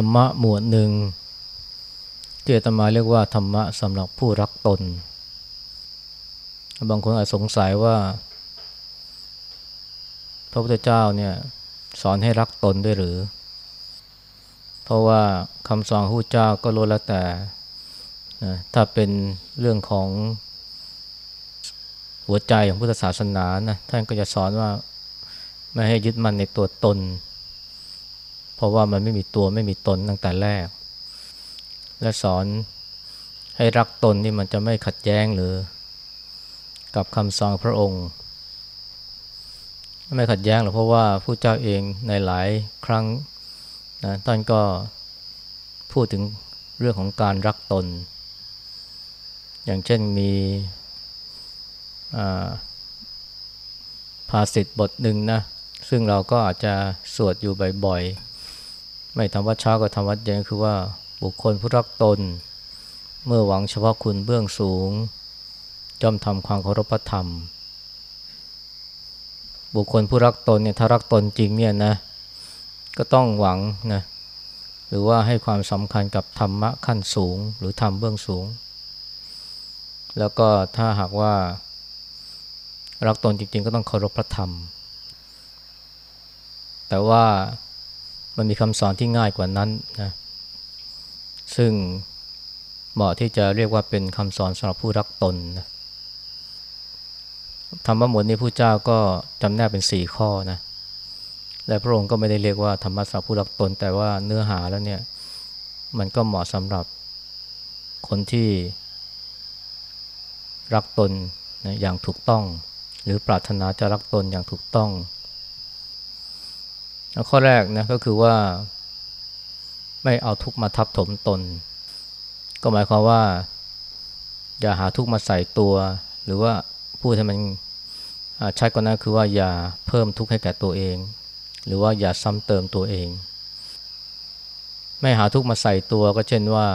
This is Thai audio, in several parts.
รรมะหมวดหนึ่งที่อาตมาเรียกว่าธรรมะสำหรับผู้รักตน บางคนอาจสงสัยว่า พระพุทธเจ้าเนี่ยสอนให้รักตนด้วยหรือ เพราะว่าคำสอนพระเจ้าก็ล้วนแล้วแต่นะถ้าเป็นเรื่องของหัวใจของพุทธศาสนานะท่านก็จะสอนว่าไม่ให้ยึดมั่นในตัวตน เพราะว่ามันไม่มีตัวไม่มีตนตั้งแต่แรก และสอนให้รักตนนี่มันจะไม่ขัดแย้งหรือ กับคำสอนพระองค์ ไม่ขัดแย้งหรอกเพราะว่าผู้เจ้าเองในหลายครั้งนะท่านก็พูดถึงเรื่องของการรักตน อย่างเช่นมีภาษิตบทหนึ่งนะ ซึ่งเราก็อาจจะสวดอยู่บ่อยๆ ไม่ทำวัดเช้าก็ทำวัดเย็นคือว่าบุคคลผู้รักตน เมื่อหวังเฉพาะคุณเบื้องสูงจอมทำความเคารพธรรม บุคคลผู้รักตนเนี่ยถ้ารักตนจริงเนี่ยนะก็ต้องหวังนะหรือว่าให้ความสำคัญกับธรรมะขั้นสูง หรือธรรมเบื้องสูง แล้วก็ถ้าหากว่า รักตนจริง ๆ ก็ต้องเคารพพระธรรม แต่ว่า มันมีคำสอนที่ง่ายกว่านั้นนะซึ่งเหมาะที่จะเรียกว่าเป็นคำสอนสำหรับผู้รักตนนะธรรมะหมดนี้ผู้เจ้าก็จำแนกเป็นสี่ข้อนะและพระองค์ก็ไม่ได้เรียกว่าธรรมะสำหรับผู้รักตน แต่ว่าเนื้อหาแล้วเนี่ยมันก็เหมาะสำหรับคนที่รักตนนะอย่างถูกต้อง หรือปรารถนาจะรักตนอย่างถูกต้อง ข้อแรกนะก็คือว่า ไม่เอาทุกมาทับถมตน ก็หมายความว่า อย่าหาทุกมาใส่ตัว หรือว่าพูดให้มันชัดกว่านั้นคือว่าอย่าเพิ่มทุกข์ให้แก่ตัวเอง หรือว่าอย่าซ้ำเติมตัวเอง ไม่หาทุกข์มาใส่ตัวก็เช่นว่า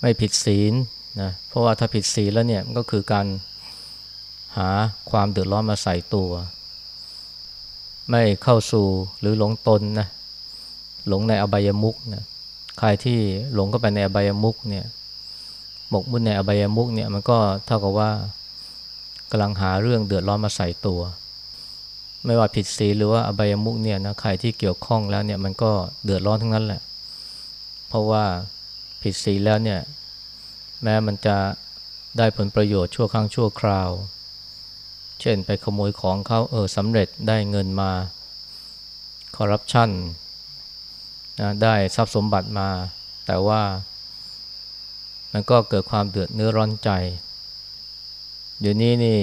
ไม่ผิดศีลนะเพราะว่าถ้าผิดศีลแล้วเนี่ยก็คือการหาความเดือดร้อนมาใส่ตัว ไม่เข้าสู่หรือหลงตนนะหลงในอบายมุกนะใครที่หลงก็ไปในอบายมุกเนี่ยหมกมุ่นในอบายมุกเนี่ยมันก็เท่ากับว่ากำลังหาเรื่องเดือดร้อนมาใส่ตัว ไม่ว่าผิดศีลหรือว่าอบายมุกเนี่ยนะใครที่เกี่ยวข้องแล้วเนี่ยมันก็เดือดร้อนทั้งนั้นแหละ เพราะว่าผิดศีลแล้วเนี่ยแม้มันจะได้ผลประโยชน์ชั่วครั้งชั่วคราว เช่นไปขโมยของเขาเออสำเร็จได้เงินมาคอร์รัปชันนะได้ทรัพย์สมบัติมา แต่ว่า มันก็เกิดความเดือดเนื้อร้อนใจ เดี๋ยวนี้นี่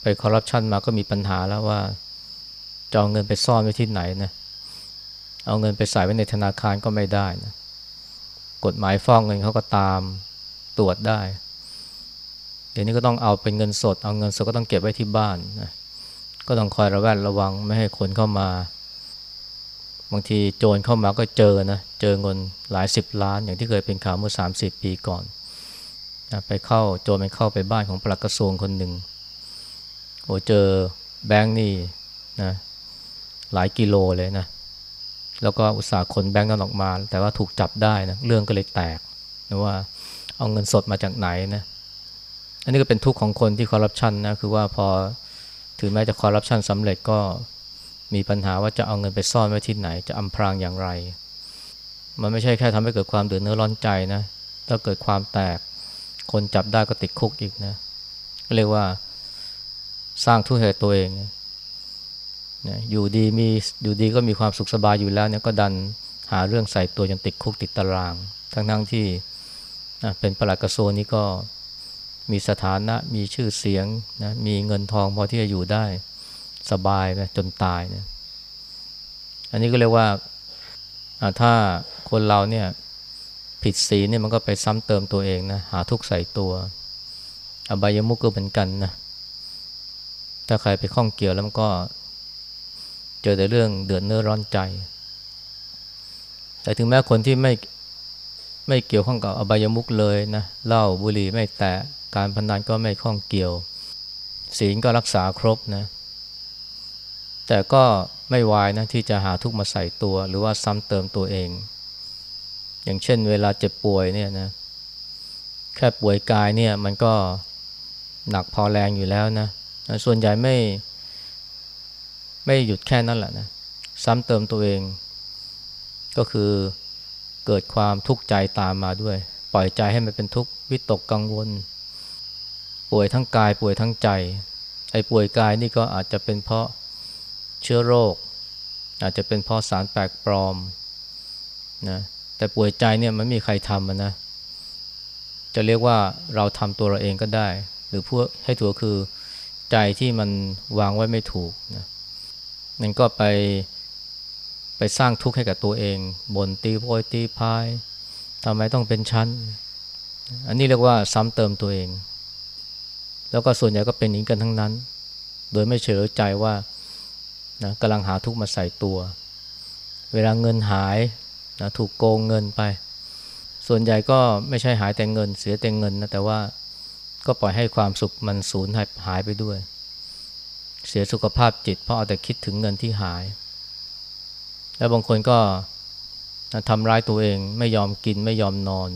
ไปคอร์รัปชันมาก็มีปัญหาแล้วว่าจะเอาเงินไปซ่อนไว้ที่ไหนนะเอาเงินไปใส่ไว้ในธนาคารก็ไม่ได้นะกฎหมายฟ้องเงินเขาก็ตามตรวจได้ เดี๋ยวนี้ก็ต้องเอาเป็นเงินสด เอาเงินสดก็ต้องเก็บไว้ที่บ้านนะก็ต้องคอยระแวดระวังไม่ให้คนเข้ามา บางทีโจรเข้ามาก็เจอนะ เจอเงินหลายสิบล้าน อย่างที่เคยเป็นข่าวเมื่อสามสิบปีก่อนนะไปเข้าโจรมันเข้าไปบ้านของปลัดกระทรวงคนหนึ่งโอ้เจอแบงค์นี่นะหลายกิโลเลยนะ แล้วก็อุตส่าห์คนแบงค์นั้นออกมา แต่ว่าถูกจับได้นะ เรื่องก็เลยแตกนะว่าเอาเงินสดมาจากไหนนะ อันนี้ก็เป็นทุกข์ของคนที่คอร์รัปชันนะคือว่าพอถึงแม้จะคอร์รัปชันสำเร็จก็มีปัญหาว่าจะเอาเงินไปซ่อนไว้ที่ไหนจะอำพรางอย่างไร มันไม่ใช่แค่ทำให้เกิดความเดือดเนื้อร้อนใจนะถ้าเกิดความแตกคนจับได้ก็ติดคุกอีกนะเรียกว่าสร้างทุกข์ให้ตัวเองนะอยู่ดีมีอยู่ดีก็มีความสุขสบายอยู่แล้วเนี่ยก็ดันหาเรื่องใส่ตัวจนติดคุกติดตาราง ทั้งทั้งที่เป็นประหลัดกระทรวงนี้ก็ มีสถานะมีชื่อเสียงนะมีเงินทองพอที่จะอยู่ได้สบายไปจนตายเนี่ยอันนี้ก็เรียกว่าถ้าคนเราเนี่ยผิดศีลเนี่ยมันก็ไปซ้ำเติมตัวเองนะหาทุกข์ใส่ตัว อบายมุกก็เหมือนกันนะถ้าใครไปข้องเกี่ยวแล้วมันก็ เจอแต่เรื่องเดือดเนื้อร้อนใจ แต่ถึงแม้คนที่ไม่ ไม่เกี่ยวข้องกับอบายมุกเลยนะเหล้าบุหรี่ไม่แตะการพนันก็ไม่ข้องเกี่ยว ศีลก็รักษาครบนะ แต่ก็ไม่วายนะที่จะหาทุกข์มาใส่ตัว หรือว่าซ้ำเติมตัวเอง อย่างเช่น เวลาเจ็บป่วยเนี่ยนะแค่ป่วยกายเนี่ยมันก็หนักพอแรงอยู่แล้วนะส่วนใหญ่ไม่ ไม่หยุดแค่นั้นแหละนะ ซ้ำเติมตัวเอง ก็คือ เกิดความทุกข์ใจตามมาด้วย ปล่อยใจให้มันเป็นทุกข์วิตกกังวล ป่วยทั้งกายป่วยทั้งใจ ไอ้ป่วยกายนี่ก็อาจจะเป็นเพราะเชื้อโรค อาจจะเป็นเพราะสารแปลกปลอมนะแต่ป่วยใจเนี่ยมันมีใครทำมันนะ จะเรียกว่าเราทำตัวเราเองก็ได้ หรือพูดให้ถัวคือใจที่มันวางไว้ไม่ถูกนะนั่นก็ไป ไปสร้างทุกข์ให้กับตัวเองบนตีโพยตีพายทำไมต้องเป็นชั้น อันนี้เรียกว่าซ้ำเติมตัวเอง แล้วก็ส่วนใหญ่ก็เป็นอย่างกันทั้งนั้น โดยไม่เฉลียวใจว่านะกำลังหาทุกข์มาใส่ตัว เวลาเงินหายนะถูกโกงเงินไป ส่วนใหญ่ก็ไม่ใช่หายแต่เงิน เสียแต่เงินนะแต่ว่าก็ปล่อยให้ความสุขมันสูญหายไปด้วย เสียสุขภาพจิตเพราะเอาแต่คิดถึงเงินที่หาย แล้วบางคนก็ทำร้ายตัวเองไม่ยอมกินไม่ยอมนอน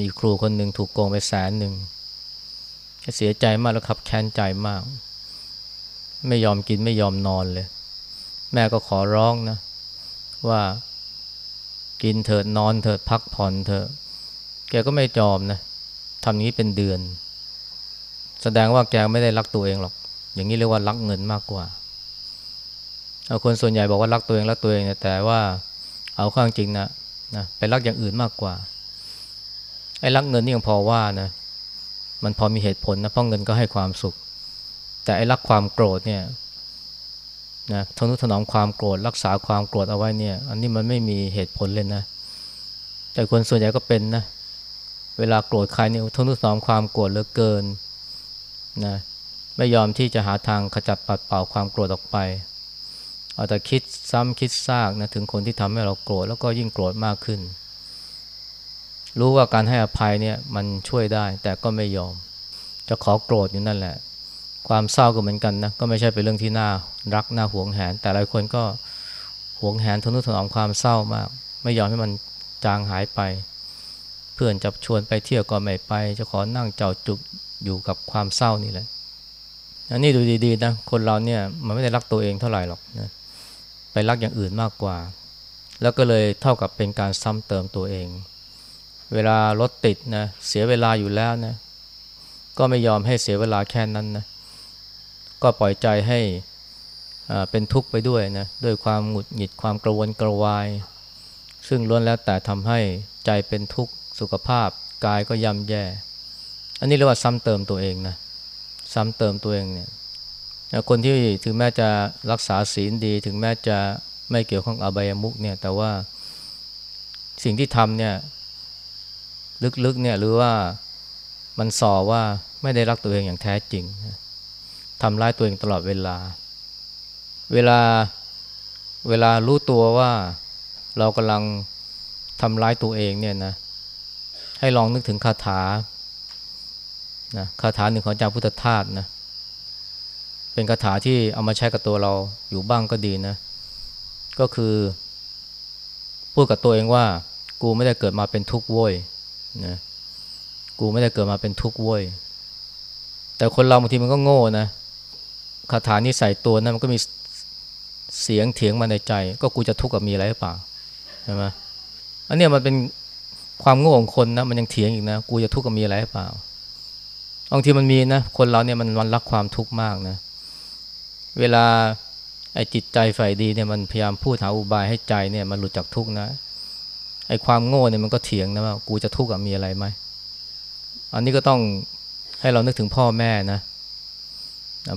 มีครูคนหนึ่งถูกโกงไปแสนหนึ่งเสียใจมากแล้วครับแค้นใจมาก ไม่ยอมกินไม่ยอมนอนเลย แม่ก็ขอร้องนะ ว่ากินเถิดนอนเถิดพักผ่อนเถอะ แกก็ไม่ยอมนะทำนี้เป็นเดือน แสดงว่าแกไม่ได้รักตัวเองหรอก อย่างนี้เรียกว่ารักเงินมากกว่า เอาคนส่วนใหญ่บอกว่ารักตัวเองรักตัวเองนะแต่ว่าเอาข้างจริงนะนะไปรักอย่างอื่นมากกว่าไอ้รักเงินนี่ยังพอว่านะมันพอมีเหตุผลนะเพราะเงินก็ให้ความสุข แต่ไอ้รักความโกรธเนี่ยนะทนุถนอมความโกรธรักษาความโกรธเอาไว้เนี่ย อันนี้มันไม่มีเหตุผลเลยนะ แต่คนส่วนใหญ่ก็เป็นนะเวลาโกรธใครเนี่ยทนุถนอมความโกรธเหลือเกินนะไม่ยอมที่จะหาทางขจัดปัดเป่าความโกรธออกไป เอาแต่คิดซ้ำคิดซากนะถึงคนที่ทำให้เราโกรธแล้วก็ยิ่งโกรธมากขึ้น รู้ว่าการให้อภัยเนี่ยมันช่วยได้แต่ก็ไม่ยอม จะขอโกรธอยู่นั่นแหละ ความเศร้าก็เหมือนกันนะก็ไม่ใช่เป็นเรื่องที่น่ารักน่าหวงแหน แต่หลายคนก็หวงแหนทนุถนอมความเศร้ามาก ไม่ยอมให้มันจางหายไป เพื่อนจะชวนไปเที่ยวก็ไม่ไป จะขอนั่งเจ้าจุกอยู่กับความเศร้านี่แหละอันนี้ดูดีๆนะคนเราเนี่ยมันไม่ได้รักตัวเองเท่าไหร่หรอกนะ ไปรักอย่างอื่นมากกว่า แล้วก็เลยเท่ากับเป็นการซ้ำเติมตัวเอง เวลารถติดนะเสียเวลาอยู่แล้วนะก็ไม่ยอมให้เสียเวลาแค่นั้นนะก็ปล่อยใจให้เป็นทุกข์ไปด้วยนะด้วยความหงุดหงิดความกระวนกระวาย ซึ่งล้วนแล้วแต่ทำให้ใจเป็นทุกข์สุขภาพกายก็ย่ำแย่ อันนี้เรียกว่าซ้ำเติมตัวเองนะซ้ำเติมตัวเองเนี่ย คนที่ถึงแม้จะรักษาศีลดี ถึงแม้จะไม่เกี่ยวข้องอบายมุกเนี่ย แต่ว่าสิ่งที่ทำเนี่ย ลึกๆเนี่ยหรือว่ามันสอว่าไม่ได้รักตัวเองอย่างแท้จริงทำร้ายตัวเองตลอดเวลา เวลาเวลารู้ตัวว่าเรากำลังทำร้ายตัวเองเนี่ยนะ ให้ลองนึกถึงคาถานะคาถาหนึ่งของเจ้าพุทธทาสนะ เป็นคาถาที่เอามาใช้กับตัวเราอยู่บ้างก็ดีนะ ก็คือ พูดกับตัวเองว่า กูไม่ได้เกิดมาเป็นทุกข์โว้ยนะกูไม่ได้เกิดมาเป็นทุกข์โว้ยแต่คนเราบางทีมันก็โง่นะคาถานี้ใส่ตัวนะมันก็มีเสียงเถียงมาในใจ ก็กูจะทุกข์กับมีอะไรหรือเปล่าใช่ไหมอันนี้มันเป็นความโง่ของคนนะมันยังเถียงอีกนะ กูจะทุกข์กับมีอะไรหรือเปล่าบางทีมันมีนะ คนเราเนี่ยมันวันรักความทุกข์มากนะ เวลาไอ้จิตใจฝ่ายดีเนี่ยมันพยายามพูดหาอุบายให้ใจเนี่ยมันหลุดจากทุกข์นะไอ้ความโง่เนี่ยมันก็เถียงนะว่ากูจะทุกข์กับมีอะไรไหมอันนี้ก็ต้องให้เรานึกถึงพ่อแม่นะ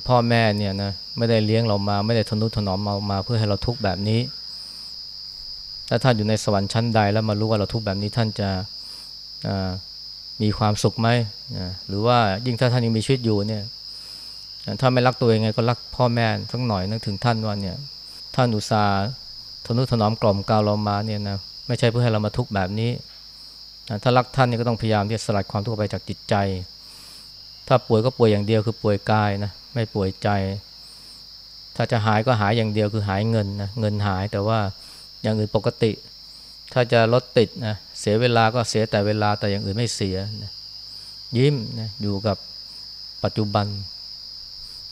พ่อแม่เนี่ยนะไม่ได้เลี้ยงเรามาไม่ได้ทนุถนอมเรามาเพื่อให้เราทุกข์แบบนี้ถ้าท่านอยู่ในสวรรค์ชั้นใดแล้วมารู้ว่าเราทุกข์แบบนี้ท่านจะมีความสุขไหมหรือว่ายิ่งถ้าท่านยังมีชีวิตอยู่เนี่ย ถ้าไม่รักตัวเองไงก็รักพ่อแม่สักหน่อยนึกถึงท่านว่าเนี่ยท่านอุตส่าห์ทนุถนอมกล่อมกาวเรามาเนี่ยนะไม่ใช่เพื่อให้เรามาทุกข์แบบนี้ ถ้ารักท่านนี่ก็ต้องพยายามที่จะสลัดความทุกข์ไปจากจิตใจ ถ้าป่วยก็ป่วยอย่างเดียวคือป่วยกายนะไม่ป่วยใจ ถ้าจะหายก็หายอย่างเดียวคือหายเงินนะเงินหายแต่ว่าอย่างอื่นปกติ ถ้าจะลดติดนะเสียเวลาก็เสียแต่เวลาแต่อย่างอื่นไม่เสียนะยิ้มนะอยู่กับปัจจุบัน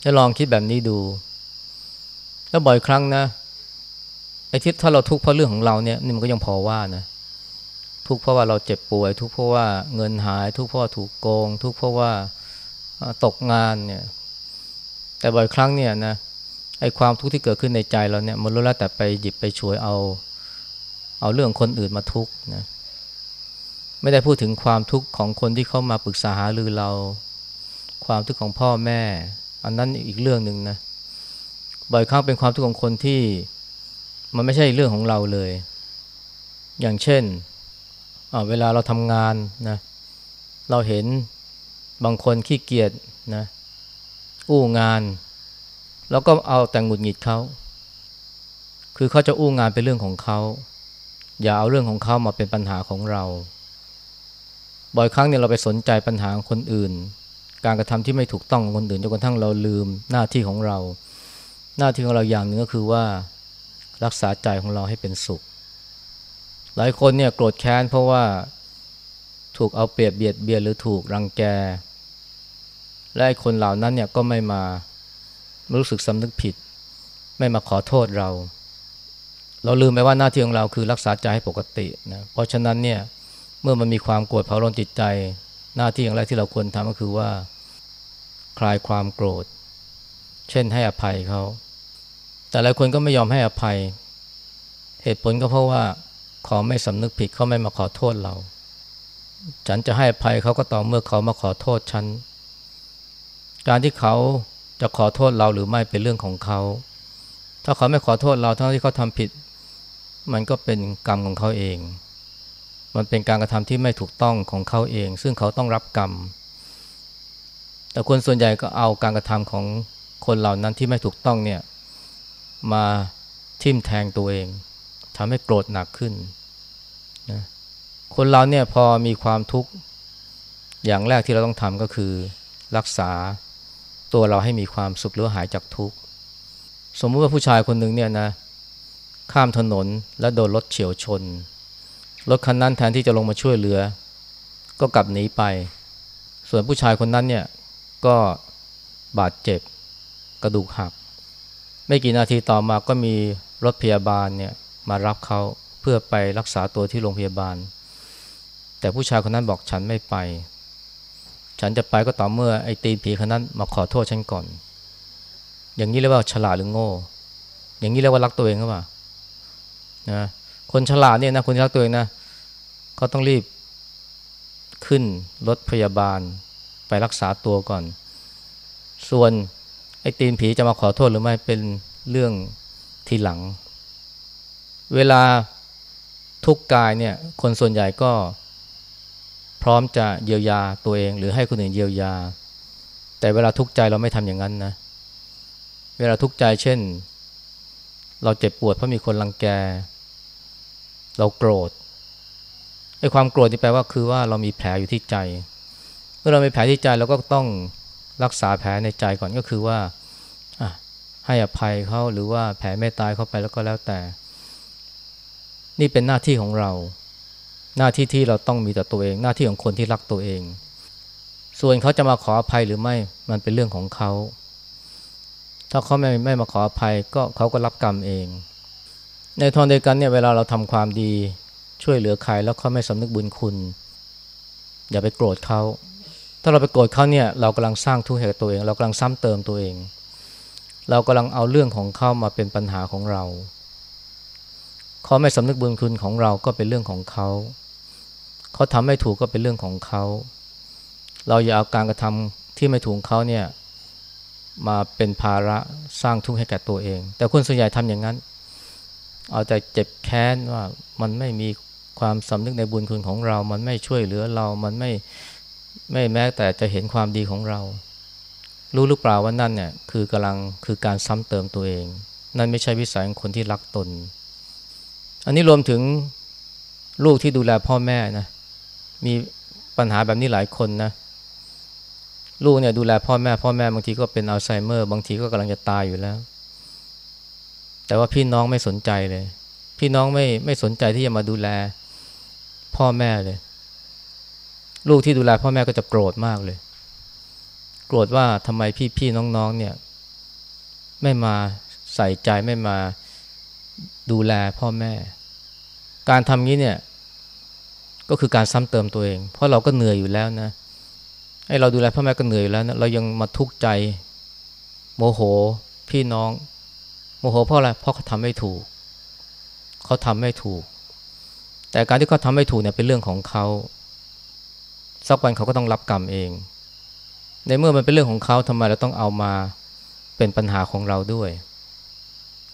จะลองคิดแบบนี้ดู แล้วบ่อยครั้งนะไอ้ที่ถ้าเราทุกข์เพราะเรื่องของเราเนี่ยนี่มันก็ยังพอว่านะทุกข์เพราะว่าเราเจ็บป่วย ทุกข์เพราะว่าเงินหาย ทุกข์เพราะว่าถูกโกง ทุกข์เพราะว่าตกงานเนี่ย แต่บ่อยครั้งเนี่ยนะไอ้ความทุกข์ที่เกิดขึ้นในใจเราเนี่ยมันรู้แล้วแต่ไปหยิบไปช่วยเอา เอาเรื่องคนอื่นมาทุกข์นะไม่ได้พูดถึงความทุกข์ของคนที่เข้ามาปรึกษาหารือเรา ความทุกข์ของพ่อแม่ อันนั้นอีกเรื่องหนึ่งนะบ่อยครั้งเป็นความทุกข์ของคนที่มันไม่ใช่เรื่องของเราเลย อย่างเช่นเวลาเราทำงานนะเราเห็นบางคนขี้เกียจนะอู้งาน แล้วก็เอาแต่งหงุดหงิดเขา คือเขาจะอู้งานเป็นเรื่องของเขาอย่าเอาเรื่องของเขามาเป็นปัญหาของเรา บ่อยครั้งเนี่ยเราไปสนใจปัญหาของคนอื่น การกระทำที่ไม่ถูกต้องคนอื่นจนกระทั่งเราลืมหน้าที่ของเรา หน้าที่ของเราอย่างหนึ่งก็คือว่ารักษาใจของเราให้เป็นสุข หลายคนเนี่ยโกรธแค้นเพราะว่าถูกเอาเปรียบเบียดเบียนหรือถูกรังแก และไอคนเหล่านั้นเนี่ยก็ไม่มารู้สึกสำนึกผิด ไม่มาขอโทษเรา เราลืมไปว่าหน้าที่ของเราคือรักษาใจให้ปกตินะเพราะฉะนั้นเนี่ยเมื่อมันมีความโกรธเผาร้อนจิตใจ หน้าที่อย่างแรกที่เราควรทำก็คือว่า คลายความโกรธ เช่นให้อภัยเขา แต่หลายคนก็ไม่ยอมให้อภัย เหตุผลก็เพราะว่าเขาไม่สำนึกผิดเขาไม่มาขอโทษเรา ฉันจะให้อภัยเขาก็ต่อเมื่อเขามาขอโทษฉัน การที่เขาจะขอโทษเราหรือไม่เป็นเรื่องของเขา ถ้าเขาไม่ขอโทษเราทั้งที่เขาทำผิด มันก็เป็นกรรมของเขาเอง มันเป็นการกระทำที่ไม่ถูกต้องของเขาเอง ซึ่งเขาต้องรับกรรม แต่คนส่วนใหญ่ก็เอาการกระทำของคนเหล่านั้นที่ไม่ถูกต้องเนี่ยมาทิ่มแทงตัวเองทำให้โกรธหนักขึ้นนะคนเราเนี่ยพอมีความทุกข์อย่างแรกที่เราต้องทำก็คือรักษาตัวเราให้มีความสุขหรือหายจากทุกข์สมมติว่าผู้ชายคนหนึ่งเนี่ยนะข้ามถนนแล้วโดนรถเฉียวชน รถคันนั้นแทนที่จะลงมาช่วยเหลือ ก็กลับหนีไป ส่วนผู้ชายคนนั้นเนี่ยก็บาดเจ็บกระดูกหัก ไม่กี่นาทีต่อมาก็มีรถพยาบาลเนี่ยมารับเขาเพื่อไปรักษาตัวที่โรงพยาบาล แต่ผู้ชายคนนั้นบอกฉันไม่ไป ฉันจะไปก็ต่อเมื่อไอ้ตีนผีคนนั้นมาขอโทษฉันก่อน อย่างนี้เรียกว่าฉลาดหรือโง่ อย่างนี้เรียกว่ารักตัวเองหรือเปล่านะคนฉลาดเนี่ยนะคนที่รักตัวเองนะ ก็ต้องรีบขึ้นรถพยาบาลไปรักษาตัวก่อน ส่วนไอ้ตีนผีจะมาขอโทษหรือไม่เป็นเรื่องทีหลัง เวลาทุกกายเนี่ยคนส่วนใหญ่ก็พร้อมจะเยียวยาตัวเอง หรือให้คนอื่นเยียวยา แต่เวลาทุกข์ใจเราไม่ทำอย่างนั้นนะ เวลาทุกข์ใจเช่น เราเจ็บปวดเพราะมีคนรังแก เราโกรธ ไอ้ความโกรธนี่แปลว่าคือว่าเรามีแผลอยู่ที่ใจ เมื่อเรามีแผลที่ใจเราก็ต้องรักษาแผลในใจก่อนก็คือว่าให้อภัยเขาหรือว่าแผลไม่ตายเข้าไปแล้วก็แล้วแต่ นี่เป็นหน้าที่ของเรา หน้าที่ที่เราต้องมีต่อตัวเอง หน้าที่ของคนที่รักตัวเอง ส่วนเขาจะมาขออภัยหรือไม่มันเป็นเรื่องของเขาถ้าเขาไม่ไม่มาขออภัยก็เขาก็รับกรรมเอง ในทอนเดียวกันเนี่ยเวลาเราทำความดี ช่วยเหลือใครแล้วเขาไม่สำนึกบุญคุณ อย่าไปโกรธเขา ถ้าเราไปโกรธเขาเนี่ยเรากำลังสร้างทุกข์ให้กับตัวเอง เรากำลังซ้ำเติมตัวเอง เรากำลังเอาเรื่องของเขามาเป็นปัญหาของเราเขาไม่สำนึกบุญคุณของเราก็เป็นเรื่องของเขาเขาทำไม่ถูกก็เป็นเรื่องของเขา เราอย่าเอาการกระทำที่ไม่ถูกเขาเนี่ยมาเป็นภาระสร้างทุกข์ให้แก่ตัวเอง แต่คนส่วนใหญ่ทำอย่างนั้น เอาแต่เจ็บแค้นว่ามันไม่มี ความสำนึกในบุญคุณของเรา มันไม่ช่วยเหลือเรา มันไม่ไม่แม้แต่จะเห็นความดีของเรา รู้หรือเปล่าว่านั่นเนี่ยคือกำลังคือการซ้ำเติมตัวเอง นั่นไม่ใช่วิสัยของคนที่รักตน อันนี้รวมถึงลูกที่ดูแลพ่อแม่นะมีปัญหาแบบนี้หลายคนนะลูกเนี่ยดูแลพ่อแม่ พ่อแม่บางทีก็เป็นอัลไซเมอร์ บางทีก็กำลังจะตายอยู่แล้ว แต่ว่าพี่น้องไม่สนใจเลย พี่น้องไม่ไม่สนใจที่จะมาดูแล พ่อแม่เลย ลูกที่ดูแลพ่อแม่ก็จะโกรธมากเลย โกรธว่าทำไมพี่พี่น้องๆเนี่ย ไม่มาใส่ใจไม่มาดูแลพ่อแม่ การทำงี้เนี่ย ก็คือการซ้ำเติมตัวเอง เพราะเราก็เหนื่อยอยู่แล้วนะให้เราดูแลพ่อแม่ก็เหนื่อยอยู่แล้วนะเรายังมาทุกข์ใจ โมโห พี่น้อง โมโหเพราะอะไรเพราะเขาทำไม่ถูก เขาทำไม่ถูก แต่การที่เขาทำไม่ถูกเนี่ยเป็นเรื่องของเขาสักวันเขาก็ต้องรับกรรมเอง ในเมื่อมันเป็นเรื่องของเขาทำไมเราต้องเอามาเป็นปัญหาของเราด้วย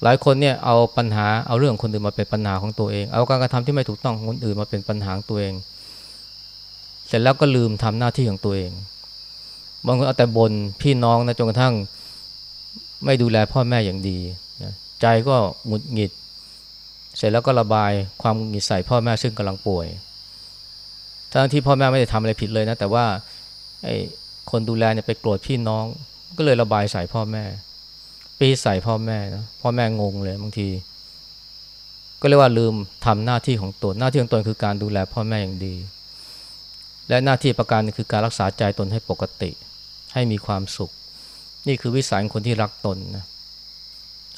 หลายคนเนี่ยเอาปัญหาเอาเรื่องคนอื่นมาเป็นปัญหาของตัวเอง เอาการกระทำที่ไม่ถูกต้องของคนอื่นมาเป็นปัญหาของตัวเอง เสร็จแล้วก็ลืมทำหน้าที่ของตัวเอง บางคนเอาแต่บนพี่น้องนะจนกระทั่งไม่ดูแลพ่อแม่อย่างดี ใจก็หงุดหงิด เสร็จแล้วก็ระบายความหงุดหงิดใส่พ่อแม่ซึ่งกำลังป่วย ทั้งที่พ่อแม่ไม่ได้ทำอะไรผิดเลยนะ แต่ว่าไอ้คนดูแลเนี่ยไปโกรธพี่น้อง ก็เลยระบายใส่พ่อแม่ ปีใส่พ่อแม่นะพ่อแม่งงเลยบางที ก็เรียกว่าลืมทำหน้าที่ของตนหน้าที่ของตนคือการดูแลพ่อแม่อย่างดี และหน้าที่ประการคือการรักษาใจตนให้ปกติ ให้มีความสุข นี่คือวิสัยของคนที่รักตนนะ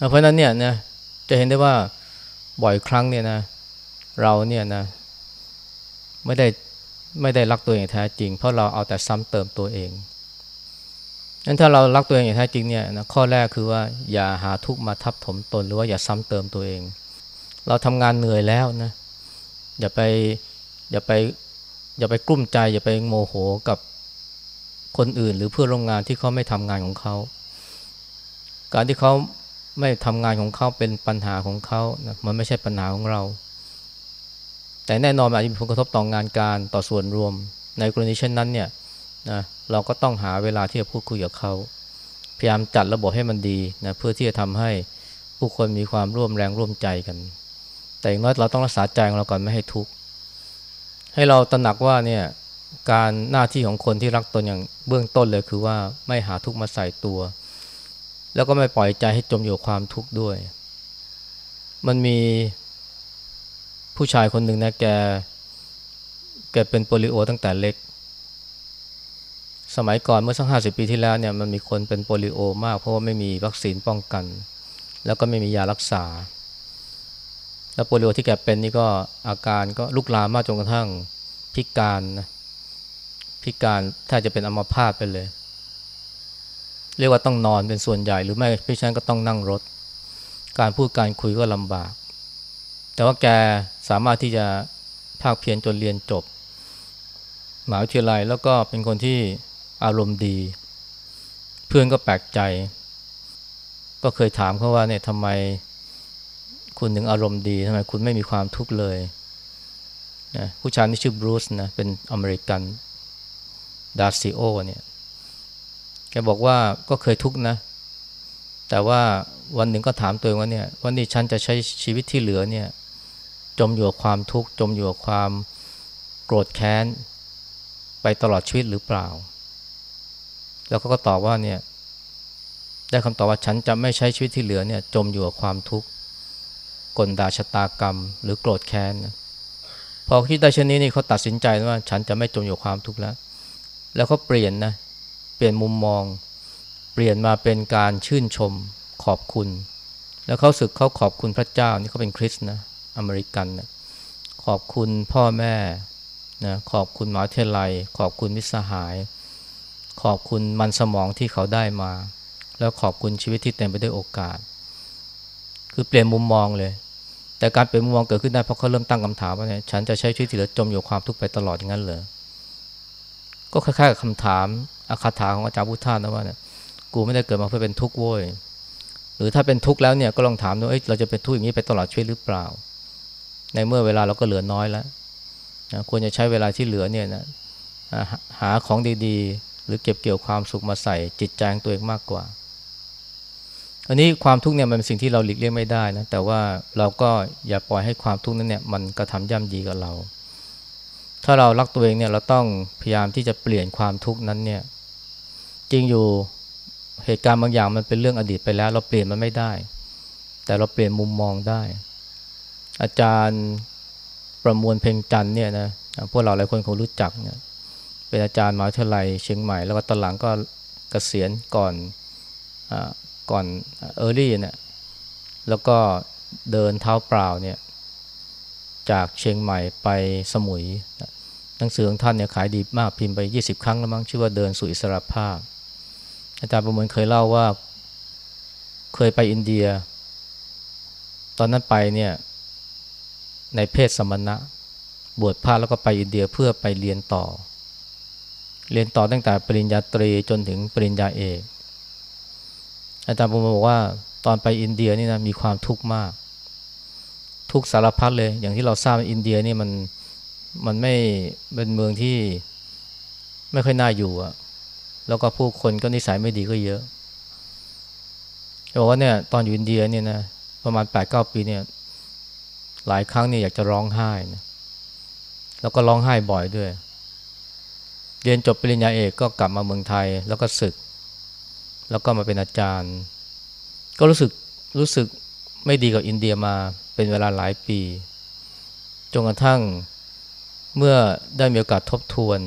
เพราะนั้นเนี่ยนะจะเห็นได้ว่า บ่อยครั้งเนี่ยนะเราเนี่ยนะไม่ได้ไม่ได้รักตัวเองแท้จริง เพราะเราเอาแต่ซ้ำเติมตัวเองนั้นถ้าเรารักตัวเองอย่างแท้จริงเนี่ยนะข้อแรกคือว่าอย่าหาทุกข์มาทับถมตนหรือว่าอย่าซ้ำเติมตัวเอง เราทำงานเหนื่อยแล้วนะอย่าไปอย่าไปอย่าไปกลุ้มใจ อย่าไปโมโหกับคนอื่น หรือเพื่อนร่วมงานที่เขาไม่ทำงานของเขา การที่เขา ไม่ทำงานของเขาเป็นปัญหาของเขานะมันไม่ใช่ปัญหาของเรา แต่แน่นอนอาจจะมีผลกระทบต่องงานการต่อส่วนรวม ในกรณีเช่นนั้นเนี่ยนะเราก็ต้องหาเวลาที่จะพูดคุยกับเขาพยายามจัดระบบให้มันดีนะเพื่อที่จะทำให้ผู้คนมีความร่วมแรงร่วมใจกัน แต่อย่างน้อยเราต้องรักษาใจของเราก่อนไม่ให้ทุกข์ให้เราตระหนักว่าเนี่ยการหน้าที่ของคนที่รักตนอย่างเบื้องต้นเลยคือว่าไม่หาทุกข์มาใส่ตัว แล้วก็ไม่ปล่อยใจให้จมอยู่ความทุกข์ด้วย มันมีผู้ชายคนหนึ่งนะแก แกเป็นโปลิโอตั้งแต่เล็ก สมัยก่อนเมื่อสักห้าสิบปีที่แล้วเนี่ยมันมีคนเป็นโปลิโอมากเพราะว่าไม่มีวัคซีนป้องกัน แล้วก็ไม่มียารักษา แล้วโปลิโอที่แกเป็นนี่ก็อาการก็ลุกลามมากจนกระทั่งพิการนะพิการถ้าจะเป็นอัมพาตไปเลย เรียกว่าต้องนอนเป็นส่วนใหญ่ หรือไม่พี่ชันก็ต้องนั่งรถ การพูดการคุยก็ลำบาก แต่ว่าแกสามารถที่จะภาคเพียรจนเรียนจบมหาวิทยาลัยแล้วก็เป็นคนที่อารมณ์ดี เพื่อนก็แปลกใจ ก็เคยถามเขาว่าเนี่ยทำไมคุณถึงอารมณ์ดีทำไมคุณไม่มีความทุกข์เลยนะผู้ชายที่ชื่อบรูซนะเป็นอเมริกันดาร์ซิโอเนี่ย บอกว่าก็เคยทุกข์นะ แต่ว่าวันหนึ่งก็ถามตัวเองว่าเนี่ยวันนี้ฉันจะใช้ชีวิตที่เหลือเนี่ยจมอยู่กับความทุกข์จมอยู่กับความโกรธแค้น ไปตลอดชีวิตหรือเปล่า แล้วก็ก็ตอบว่าเนี่ยได้คำตอบว่าฉันจะไม่ใช้ชีวิตที่เหลือเนี่ยจมอยู่กับความทุกข์กลดาชะตากรรม หรือโกรธแค้นนะพอคิดได้เช่นนี้นี่เขาตัดสินใจว่าฉันจะไม่จมอยู่ความทุกข์แล้ว แล้วเขาเปลี่ยนนะ เปลี่ยนมุมมอง เปลี่ยนมาเป็นการชื่นชมขอบคุณ แล้วเขาสึกเขาขอบคุณพระเจ้านี่เขาเป็นคริสต์นะอเมริกันนะขอบคุณพ่อแม่นะขอบคุณหมหาเทลัย ขอบคุณมิสหาย ขอบคุณมันสมองที่เขาได้มา แล้วขอบคุณชีวิตที่เต็มไปด้วยโอกาส คือเปลี่ยนมุมมองเลย แต่การเปลี่ยนมุมมองเกิดขึ้นได้เพราะเขาเริ่มตั้งคำถามว่าเนี่ยฉันจะใช้ชีวิตที่เหลือจมอยู่ความทุกข์ไปตลอดอย่างนั้นเหรอก็คล้ายๆกับคำถาม อาคาถาของอาจารย์พุทธานะว่าเนี่ยกูไม่ได้เกิดมาเพื่อเป็นทุกข์โว้ยหรือถ้าเป็นทุกข์แล้วเนี่ยก็ลองถามดูเอ้ยเราจะเป็นทุกข์อย่างนี้ไปตลอดชีวิตหรือเปล่า ในเมื่อเวลาเราก็เหลือน้อยแล้วนะควรจะใช้เวลาที่เหลือเนี่ยนะหาของดีๆ หรือเก็บเกี่ยวความสุขมาใส่จิตใจของตัวเองมากกว่า อันนี้ความทุกข์เนี่ยมันเป็นสิ่งที่เราหลีกเลี่ยงไม่ได้นะแต่ว่าเราก็อย่าปล่อยให้ความทุกข์นั้นเนี่ยมันกระทำย่ำยีกับเรา ถ้าเรารักตัวเองเนี่ยเราต้องพยายามที่จะเปลี่ยนความทุกข์นั้นเนี่ย จริงอยู่เหตุการณ์บางอย่างมันเป็นเรื่องอดีตไปแล้ว เราเปลี่ยนมันไม่ได้ แต่เราเปลี่ยนมุมมองได้ อาจารย์ประมวลเพ่งจันเนี่ยนะพวกเราหลายคนคงรู้จักเนี่ยเป็นอาจารย์มหาวิทยาลัยเชียงใหม่ แล้วก็ตอนหลังก็เกษียณก่อนอก่อนเออร์ลี่เนี่ยแล้วก็เดินเท้าเปล่าเนี่ยจากเชียงใหม่ไปสมุย หนังสือของท่านเนี่ยขายดีมากพิมพ์ไป 20 ครั้งแล้วมั้งชื่อว่าเดินสู่อิสรภาพ อาจารย์ประมวลเคยเล่าว่าเคยไปอินเดีย ตอนนั้นไปเนี่ยในเพศสมณะ บวชพระแล้วก็ไปอินเดียเพื่อไปเรียนต่อ เรียนต่อตั้งแต่ปริญญาตรีจนถึงปริญญาเอกอาจารย์ผมบอกว่าตอนไปอินเดียนี่นะมีความทุกข์มาก ทุกสารพัดเลยอย่างที่เราทราบอินเดียนี่มันมันไม่เป็นเมืองที่ไม่ค่อยน่าอยู่อะ แล้วก็ผู้คนก็นิสัยไม่ดีก็เยอะบอกว่าเนี่ยตอนอยู่อินเดียเนี่ยนะประมาณแปดเก้าปีเนี่ยหลายครั้งเนี่ยอยากจะร้องไห้นะแล้วก็ร้องไห้บ่อยด้วย เรียนจบปริญญาเอกก็กลับมาเมืองไทย แล้วก็ศึก แล้วก็มาเป็นอาจารย์ ก็รู้สึกรู้สึกไม่ดีกับอินเดียมาเป็นเวลาหลายปีจนกระทั่งเมื่อได้มีโอกาสทบทวน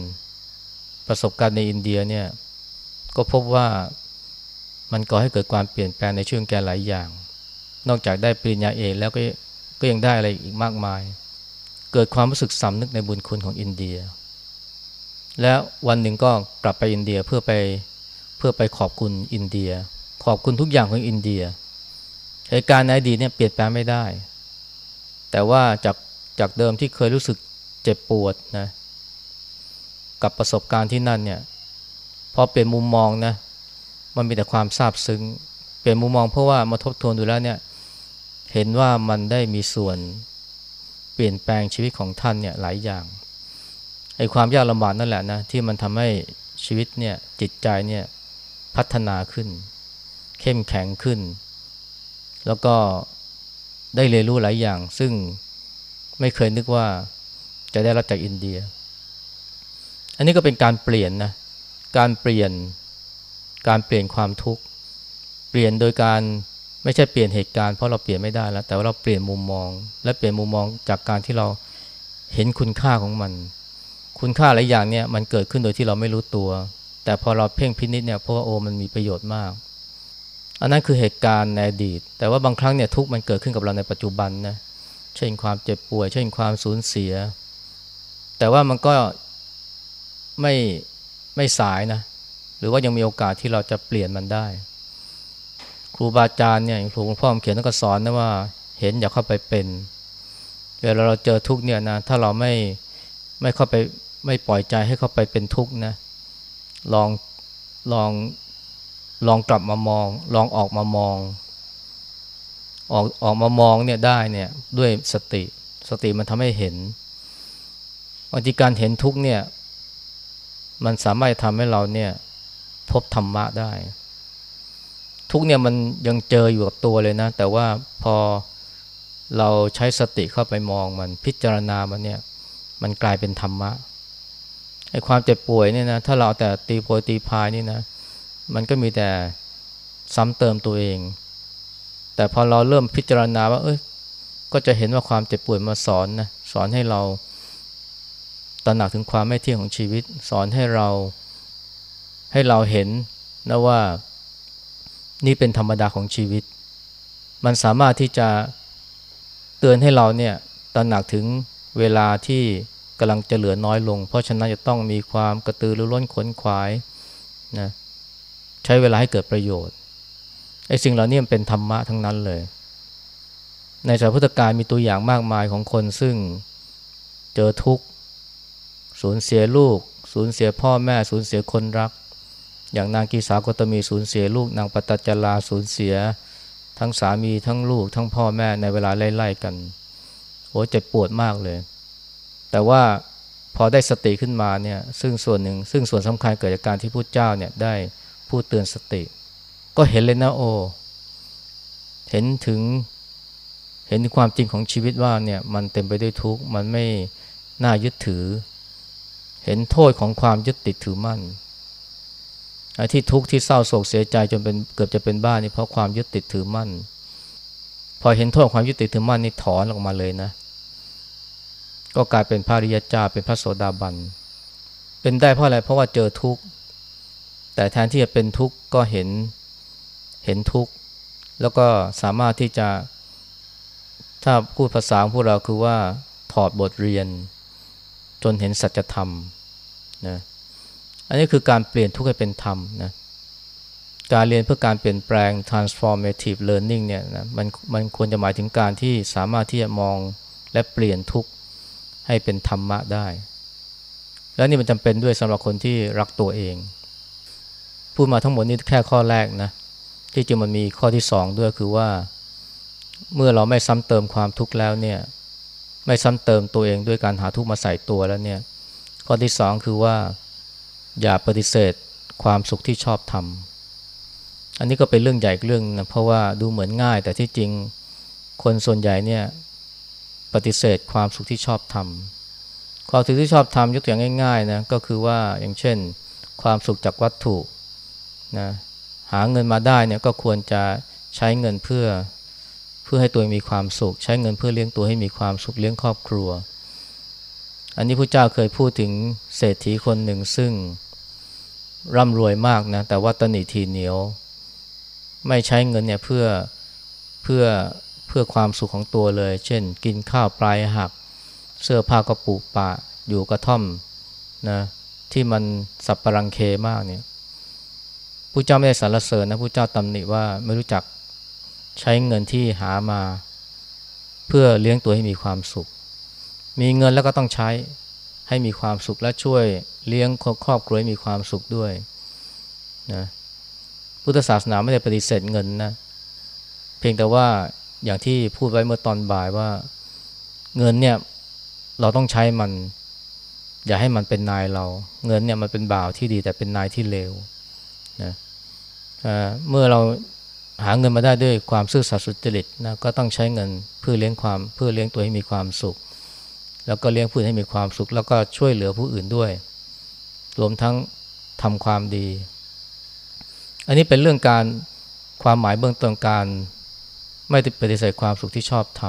ประสบการณ์ในอินเดียเนี่ย ก็พบว่ามันก่อให้เกิดความเปลี่ยนแปลงในช่วงแกหลายอย่าง นอกจากได้ปริญญาเอกแล้วก็ก็ยังได้อะไรอีกมากมาย เกิดความรู้สึกสำนึกในบุญคุณของอินเดีย แล้ววันหนึ่งก็กลับไปอินเดียเพื่อไปเพื่อไปขอบคุณอินเดีย ขอบคุณทุกอย่างของอินเดียเหตุการณ์ในอดีตเนี่ยเปลี่ยนแปลงไม่ได้ แต่ว่าจากจากเดิมที่เคยรู้สึกเจ็บปวดนะกับประสบการณ์ที่นั่นเนี่ย พอเปลี่ยนมุมมองนะมันมีแต่ความซาบซึ้ง เปลี่ยนมุมมองเพราะว่ามาทบทวนดูแล้วเนี่ยเห็นว่ามันได้มีส่วนเปลี่ยนแปลงชีวิตของท่านเนี่ยหลายอย่างไอ้ความยากลำบากนั่นแหละนะที่มันทำให้ชีวิตเนี่ยจิตใจเนี่ยพัฒนาขึ้น เข้มแข็งขึ้น แล้วก็ได้เรียนรู้หลายอย่าง ซึ่งไม่เคยนึกว่าจะได้รับจากอินเดีย อันนี้ก็เป็นการเปลี่ยนนะ การเปลี่ยนการเปลี่ยนความทุกข์ เปลี่ยนโดยการไม่ใช่เปลี่ยนเหตุการณ์เพราะเราเปลี่ยนไม่ได้แล้ว แต่ว่าเราเปลี่ยนมุมมอง และเปลี่ยนมุมมองจากการที่เราเห็นคุณค่าของมัน คุณค่าหลายอย่างเนี่ยมันเกิดขึ้นโดยที่เราไม่รู้ตัว แต่พอเราเพ่งพินิษเนี่ยเพราะว่าโอ้มันมีประโยชน์มาก อันนั้นคือเหตุการณ์ในอดีต แต่ว่าบางครั้งเนี่ยทุกมันเกิดขึ้นกับเราในปัจจุบันนะเช่นความเจ็บป่วย เช่นความสูญเสีย แต่ว่ามันก็ไม่ ไม่สายนะ หรือว่ายังมีโอกาสที่เราจะเปลี่ยนมันได้ ครูบาอาจารย์เนี่ยครูหลวงพ่อเขียนก็สอนนะว่าเห็นอย่าเข้าไปเป็นเวลาเราเจอทุกเนี่ยนะถ้าเราไม่ไม่เข้าไปไม่ปล่อยใจให้เข้าไปเป็นทุกข์นะลองลองลองกลับมามอง ลองออกมามอง ออกออกมามองเนี่ยได้เนี่ยด้วยสติสติมันทำให้เห็นบางทีการเห็นทุกเนี่ย มันสามารถทำให้เราเนี่ยพบธรรมะได้ ทุกเนี่ยมันยังเจออยู่กับตัวเลยนะ แต่ว่าพอเราใช้สติเข้าไปมองมันพิจารณามันเนี่ย มันกลายเป็นธรรมะไอ้ความเจ็บป่วยเนี่ยนะถ้าเราแต่ตีโพยตีพายนี่นะมันก็มีแต่ซ้ำเติมตัวเอง แต่พอเราเริ่มพิจารณาว่า เอ้ยก็จะเห็นว่าความเจ็บป่วยมาสอนนะสอนให้เรา ตระหนักถึงความไม่เที่ยงของชีวิต สอนให้เรา ให้เราเห็นนะว่านี่เป็นธรรมดาของชีวิต มันสามารถที่จะเตือนให้เราเนี่ยตระหนักถึงเวลาที่กำลังจะเหลือน้อยลง เพราะฉะนั้นจะต้องมีความกระตือรือร้นขนขวายนะใช้เวลาให้เกิดประโยชน์ไอ้สิ่งเหล่านี้มันเป็นธรรมะทั้งนั้นเลย ในสายพุทธการมีตัวอย่างมากมายของคนซึ่งเจอทุกข์ สูญเสียลูก สูญเสียพ่อแม่ สูญเสียคนรัก อย่างนางกีสาโกตมีสูญเสียลูก นางปตจลาสูญเสีย ทั้งสามีทั้งลูก ทั้งพ่อแม่ในเวลาไล่ๆกันโอ้เจ็บปวดมากเลย แต่ว่าพอได้สติขึ้นมาเนี่ยซึ่งส่วนหนึ่งซึ่งส่วนสำคัญเกิดจากการที่พุทธเจ้าเนี่ยได้พูดเตือนสติ ก็เห็นเลยนะโอ เห็นถึงเห็นความจริงของชีวิตว่าเนี่ยมันเต็มไปด้วยทุกข์มันไม่น่ายึดถือ เห็นโทษของความยึดติดถือมั่นที่ทุกข์ที่เศร้าโศกเสียใจจนเป็นเกือบจะเป็นบ้านี่เพราะความยึดติดถือมั่น พอเห็นโทษความยึดติดถือมั่นนี่ถอนออกมาเลยนะ ก็กลายเป็นพระริยเจ้าเป็นพระโสดาบัน เป็นได้เพราะอะไรเพราะว่าเจอทุกข์ แต่แทนที่จะเป็นทุกข์ก็เห็นเห็นทุกข์ แล้วก็สามารถที่จะถ้าพูดภาษาของพวกเราคือว่าถอดบทเรียน จนเห็นสัจธรรมนะอันนี้คือการเปลี่ยนทุกข์ให้เป็นธรรมนะการเรียนเพื่อการเปลี่ยนแปลง transformative learning เนี่ยนะมันมันควรจะหมายถึงการที่สามารถที่จะมองและเปลี่ยนทุกข์ให้เป็นธรรมะได้ แล้วนี่มันจำเป็นด้วยสำหรับคนที่รักตัวเอง พูดมาทั้งหมดนี้แค่ข้อแรกนะที่จริงมันมีข้อที่สองด้วยคือว่า เมื่อเราไม่ซ้ำเติมความทุกข์แล้วเนี่ย ไม่ซ้ำเติมตัวเองด้วยการหาทุกข์มาใส่ตัวแล้วเนี่ยข้อที่สองคือว่าอย่าปฏิเสธความสุขที่ชอบทำอันนี้ก็เป็นเรื่องใหญ่เรื่องนะเพราะว่าดูเหมือนง่าย แต่ที่จริงคนส่วนใหญ่เนี่ยปฏิเสธความสุขที่ชอบทำความสุขที่ชอบทำยกตัวอย่างง่ายๆนะก็คือว่าอย่างเช่น ความสุขจากวัตถุนะหาเงินมาได้เนี่ยก็ควรจะใช้เงินเพื่อ พื่อให้ตัวมีความสุข ใช้เงินเพื่อเลี้ยงตัวให้มีความสุขเลี้ยงครอบครัว อันนี้พระเจ้าเคยพูดถึงเศรษฐีคนหนึ่งซึ่งร่ำรวยมากนะแต่ว่าตนีทีเหนียว ไม่ใช้เงินเนี่ยเพื่อเพื่อเพื่อความสุขของตัวเลย เช่น กินข้าวปลายหัก เสื้อผ้าก็ปูปะอยู่กระท่อมนะที่มันสับปรังเคมากเนี่ยผู้เจ้าไม่ได้สรรเสริญนะผู้เจ้าตำหนิว่าไม่รู้จัก ใช้เงินที่หามา เพื่อเลี้ยงตัวให้มีความสุข มีเงินแล้วก็ต้องใช้ให้มีความสุขและช่วยเลี้ยงครอบครัวให้มีความสุขด้วยนะพุทธศาสนาไม่ได้ปฏิเสธเงินนะเพียงแต่ว่าอย่างที่พูดไว้เมื่อตอนบ่ายว่าเงินเนี่ยเราต้องใช้มัน อย่าให้มันเป็นนายเรา เงินเนี่ยมันเป็นบ่าวที่ดีแต่เป็นนายที่เลวนะเมื่อเรา หาเงินมาได้ด้วยความซื่อสัตย์สุจริตนะก็ต้องใช้เงินเพื่อเลี้ยงความเพื่อเลี้ยงตัวให้มีความสุข แล้วก็เลี้ยงผู้อื่นให้มีความสุข แล้วก็ช่วยเหลือผู้อื่นด้วย รวมทั้งทำความดี อันนี้เป็นเรื่องการความหมายเบื้องต้นการไม่ปฏิเสธความสุขที่ชอบท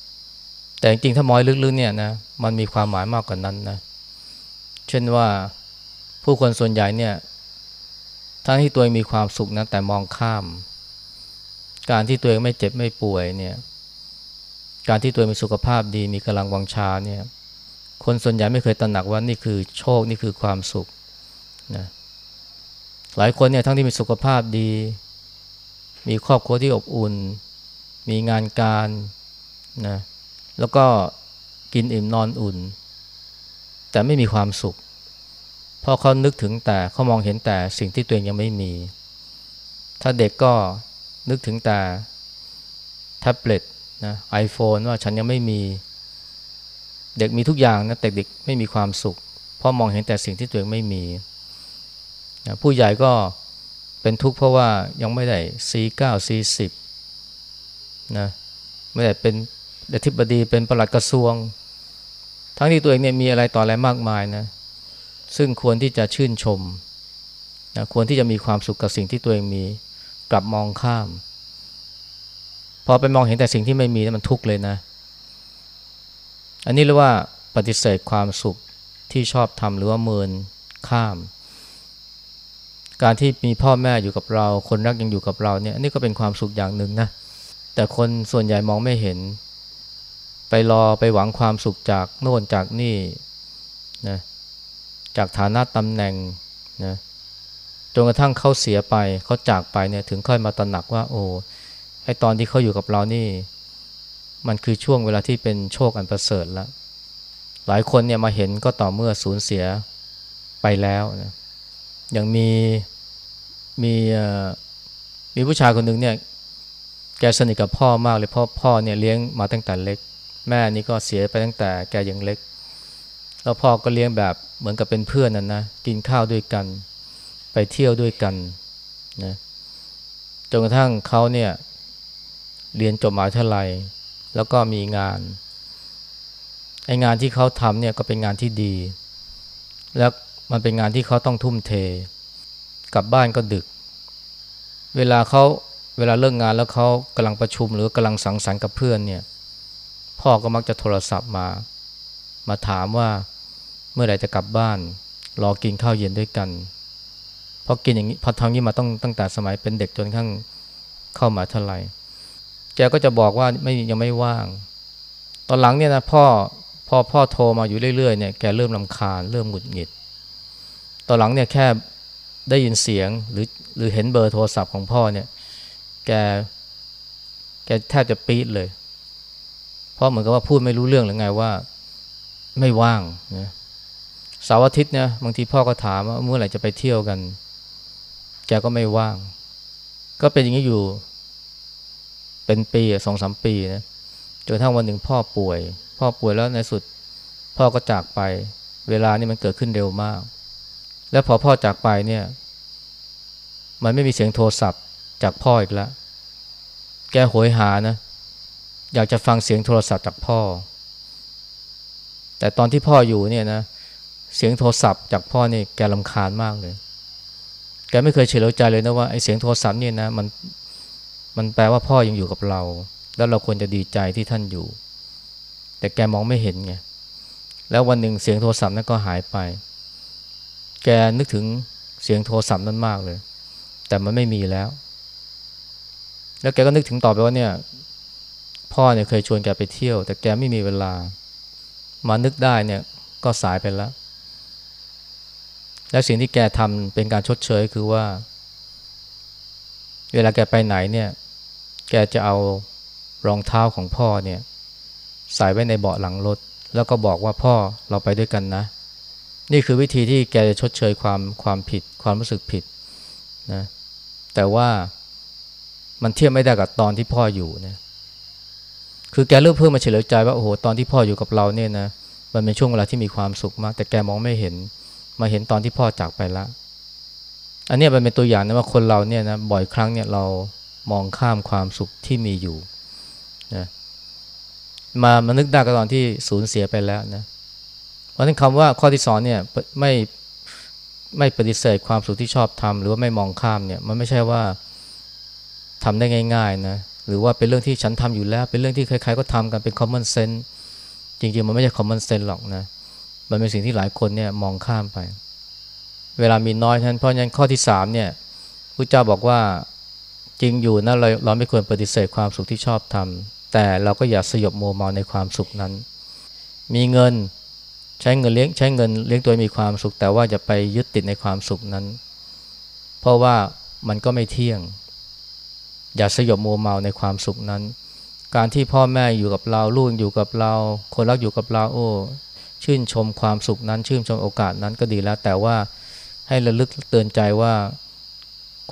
ำแต่จริงๆถ้ามอยลึกๆเนี่ยนะมันมีความหมายมากกว่านั้นนะเช่นว่าผู้คนส่วนใหญ่เนี่ยทั้งที่ตัวเองมีความสุขนะแต่มองข้าม การที่ตัวเองไม่เจ็บไม่ป่วยเนี่ย การที่ตัวเองมีสุขภาพดีมีกำลังวังชาเนี่ย คนส่วนใหญ่ไม่เคยตระหนักว่านี่คือโชคนี่คือความสุขนะหลายคนเนี่ยทั้งที่มีสุขภาพดี มีครอบครัวที่อบอุ่น มีงานการนะแล้วก็กินอิ่มนอนอุ่น แต่ไม่มีความสุขเพราะเขานึกถึงแต่เขามองเห็นแต่สิ่งที่ตัวเองยังไม่มี ถ้าเด็กก็ นึกถึงแต่แท็บเล็ตนะไอโฟนว่าฉันยังไม่มีเด็กมีทุกอย่างนะแต่เด็กไม่มีความสุข เพราะมองเห็นแต่สิ่งที่ตัวเองไม่มีนะผู้ใหญ่ก็เป็นทุกข์เพราะว่ายังไม่ได้ C9 C10 นะไม่ได้เป็นอธิบดีเป็นประหลัดกระทรวง ทั้งที่ตัวเองเนี่ยมีอะไรต่ออะไรมากมายนะซึ่งควรที่จะชื่นชมนะควรที่จะมีความสุขกับสิ่งที่ตัวเองมี กลับมองข้าม พอไปมองเห็นแต่สิ่งที่ไม่มีมันทุกข์เลยนะ อันนี้เรียกว่าปฏิเสธความสุขที่ชอบทำหรือว่าเมินข้าม การที่มีพ่อแม่อยู่กับเรา คนรักยังอยู่กับเราเนี่ยนี่ก็เป็นความสุขอย่างหนึ่งนะแต่คนส่วนใหญ่มองไม่เห็น ไปรอไปหวังความสุขจากโน่นจากนี่นะจากฐานะตำแหน่งนะ จนกระทั่งเขาเสียไปเขาจากไปเนี่ยถึงค่อยมาตระหนักว่า โอ้ไอตอนที่เขาอยู่กับเรานี่ มันคือช่วงเวลาที่เป็นโชคอันประเสริฐแล้วหลายคนเนี่ยมาเห็นก็ต่อเมื่อสูญเสียไปแล้วนะอย่างมีมีมีผู้ชายคนหนึ่งเนี่ยแกสนิทกับพ่อมากเลยเพราะพ่อเนี่ยเลี้ยงมาตั้งแต่เล็ก แม่นี่ก็เสียไปตั้งแต่แกยังเล็ก แล้วพ่อก็เลี้ยงแบบเหมือนกับเป็นเพื่อนนั่นนะกินข้าวด้วยกัน ไปเที่ยวด้วยกันนะจนกระทั่งเขาเนี่ยเรียนจบมหาวิทยาลัย แล้วก็มีงานไองานที่เขาทำเนี่ยก็เป็นงานที่ดี แล้วมันเป็นงานที่เขาต้องทุ่มเท กลับบ้านก็ดึก เวลาเขาเวลาเลิกงานแล้วเขากำลังประชุมหรือกำลังสังสรรค์กับเพื่อนเนี่ยพ่อก็มักจะโทรศัพท์มา มาถามว่าเมื่อไหร่จะกลับบ้าน รอกินข้าวเย็นด้วยกัน พราะกินอย่างนี้พอทำนี้มาต้องตั้งแต่สมัยเป็นเด็กจนข้างเข้ามาเท่าไหร่แกก็จะบอกว่าไม่ยังไม่ว่าง ตอนหลังเนี่ยนะพ่อพอพ่อโทรมาอยู่เรื่อยๆเนี่ยแกเริ่มลำคาญเริ่มหงุดหงิด ตอนหลังเนี่ยแค่ได้ยินเสียงหรือหรือเห็นเบอร์โทรศัพท์ของพ่อเนี่ยแกแกแทบจะปี๊ดเลย เพราะเหมือนกับว่าพูดไม่รู้เรื่องหรือไงว่าไม่ว่างนะเสาร์อาทิตย์เนี่ยบางทีพ่อก็ถามว่าเมื่อไหร่จะไปเที่ยวกัน แกก็ไม่ว่าง ก็เป็นอย่างนี้อยู่ เป็นปีสองสามปีนะจนทั้งวันหนึ่งพ่อป่วย พ่อป่วยแล้วในสุด พ่อก็จากไป เวลานี่มันเกิดขึ้นเร็วมาก แล้วพอพ่อจากไปเนี่ย มันไม่มีเสียงโทรศัพท์จากพ่ออีกแล้วแกโหยหานะ อยากจะฟังเสียงโทรศัพท์จากพ่อ แต่ตอนที่พ่ออยู่เนี่ยนะ เสียงโทรศัพท์จากพ่อนี่แกลำคาญมากเลย แกไม่เคยเฉลียวใจเลยนะว่าไอ้เสียงโทรศัพท์เนี่ยนะมันมันแปลว่าพ่อยังอยู่กับเรา แล้วเราควรจะดีใจที่ท่านอยู่ แต่แกมองไม่เห็นไงแล้ววันหนึ่งเสียงโทรศัพท์นั้นก็หายไป แกนึกถึงเสียงโทรศัพท์นั้นมากเลย แต่มันไม่มีแล้ว แล้วแกก็นึกถึงต่อไปว่าเนี่ย พ่อเนี่ยเคยชวนแกไปเที่ยว แต่แกไม่มีเวลา มานึกได้เนี่ยก็สายไปแล้ว และสิ่งที่แกทำเป็นการชดเชยคือว่า เวลาแกไปไหนเนี่ย แกจะเอารองเท้าของพ่อเนี่ย ใส่ไว้ในเบาะหลังรถ แล้วก็บอกว่าพ่อเราไปด้วยกันนะ นี่คือวิธีที่แกจะชดเชยความความผิด ความรู้สึกผิดนะแต่ว่ามันเทียบไม่ได้กับตอนที่พ่ออยู่เนี่ยคือแกเลือกเพิ่มมาเฉลยใจว่าโอ้โหตอนที่พ่ออยู่กับเราเนี่ยนะมันเป็นช่วงเวลาที่มีความสุขมาก แต่แกมองไม่เห็น มาเห็นตอนที่พ่อจากไปแล้วอันนี้มันเป็นตัวอย่างนะว่าคนเราเนี่ยนะบ่อยครั้งเนี่ยเรามองข้ามความสุขที่มีอยู่นะมามานึกได้ก็ตอนที่สูญเสียไปแล้วนะเพราะฉะนั้นคำว่าข้อที่สองเนี่ยไม่ไม่ปฏิเสธความสุขที่ชอบทำหรือว่าไม่มองข้ามเนี่ยมันไม่ใช่ว่าทำได้ง่ายๆนะหรือว่าเป็นเรื่องที่ฉันทำอยู่แล้ว เป็นเรื่องที่ใครๆก็ทำกันเป็น common sense จริงๆ มันไม่ใช่ common sense หรอกนะ มันเป็นสิ่งที่หลายคนเนี่ยมองข้ามไป เวลามีน้อยท่านเพราะฉะนั้นข้อที่สามเนี่ยพระเจ้าบอกว่าจริงอยู่นะเราเราไม่ควรปฏิเสธความสุขที่ชอบทำแต่เราก็อย่าสยบโมเมาในความสุขนั้น มีเงินใช้เงินเลี้ยงใช้เงินเลี้ยงตัวมีความสุข แต่ว่าจะไปยึดติดในความสุขนั้น เพราะว่ามันก็ไม่เที่ยง อย่าสยบโมเมาในความสุขนั้น การที่พ่อแม่อยู่กับเราลูกอยู่กับเรา คนรักอยู่กับเราโอ้ ชื่นชมความสุขนั้น ชื่นชมโอกาสนั้นก็ดีแล้ว แต่ว่าให้ระลึกเตือนใจว่า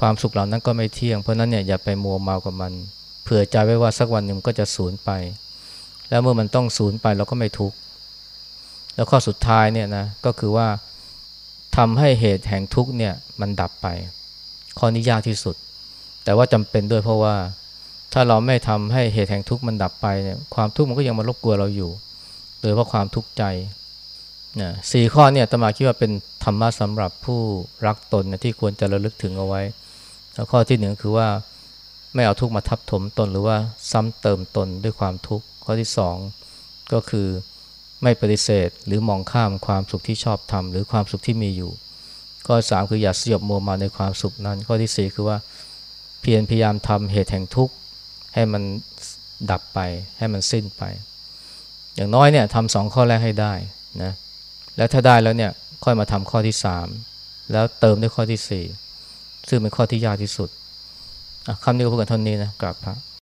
ความสุขเหล่านั้นก็ไม่เที่ยง เพราะนั้นเนี่ยอย่าไปมัวเมากับมัน เผื่อใจไว้ว่าสักวันหนึ่งก็จะสูญไป แล้วเมื่อมันต้องสูญไปเราก็ไม่ทุกข์แล้วข้อสุดท้ายเนี่ยนะก็คือว่าทำให้เหตุแห่งทุกข์เนี่ยมันดับไป ข้อนี้ยากที่สุด แต่ว่าจำเป็นด้วยเพราะว่าถ้าเราไม่ทำให้เหตุแห่งทุกข์มันดับไปเนี่ยความทุกข์มันก็ยังมารบกวนเราอยู่ โดยเพราะความทุกข์ใจ นะสี่ข้อเนี่ยตมาคิดว่าเป็นธรรมะสำหรับผู้รักตนนะที่ควรจะระลึกถึงเอาไว้ แล้วข้อที่หนึ่งคือว่าไม่เอาทุกข์มาทับถมตนหรือว่าซ้ำเติมตนด้วยความทุกข์ ข้อที่สองก็คือไม่ปฏิเสธหรือมองข้ามความสุขที่ชอบทำหรือความสุขที่มีอยู่ ข้อสามคืออย่าสยบมัวมาในความสุขนั้น ข้อที่สี่คือว่าเพียรพยายามทำเหตุแห่งทุกข์ให้มันดับไปให้มันสิ้นไป อย่างน้อยเนี่ยทำสองข้อแรกให้ได้นะ แล้วถ้าได้แล้วเนี่ยค่อยมาทำข้อที่สามแล้วเติมด้วยข้อที่สี่ซึ่งเป็นข้อที่ยากที่สุดคำนี้ก็พูดกันเท่านี้นะกราบพระ